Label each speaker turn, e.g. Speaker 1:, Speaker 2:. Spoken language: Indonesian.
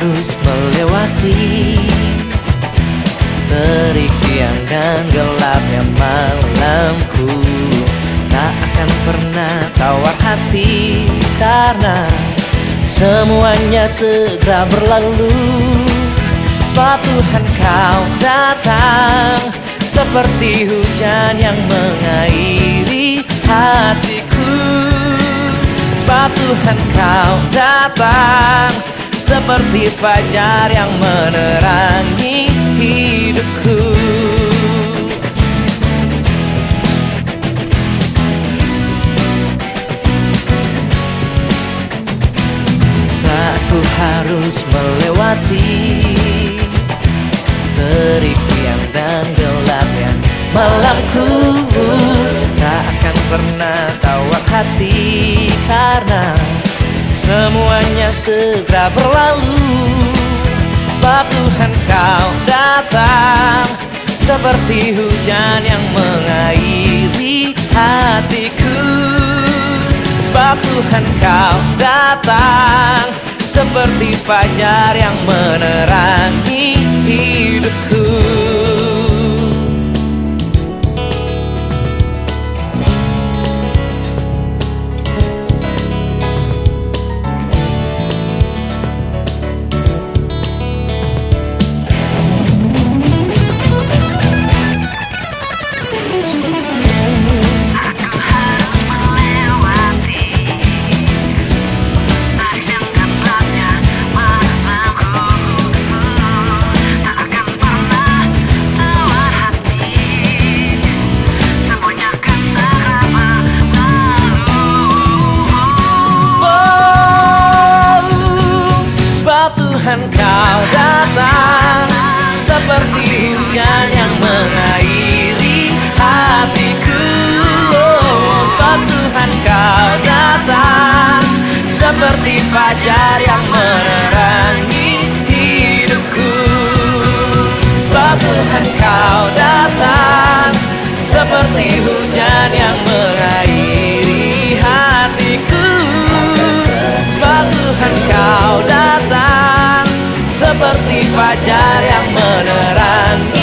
Speaker 1: harus melewati Terik siang dan gelapnya malamku. Tak akan pernah tawar hati Karena semuanya segera berlalu. Sebab Tuhan kau datang Seperti hujan yang mengairi hatiku. Sebab Tuhan kau datang seperti fajar yang menerangi hidupku. Aku harus melewati Terik siang dan gelapnya malamku Tak akan pernah tawar hati Karena semuanya segera berlalu. Sebab Tuhan kau datang. Seperti hujan yang mengairi hatiku. Sebab Tuhan kau datang. Seperti fajar yang menerangi hidupku hujan yang mengairi hatiku. Oh, Sebab Tuhan kau datang Seperti fajar yang menerangi seperti fajar yang menerangi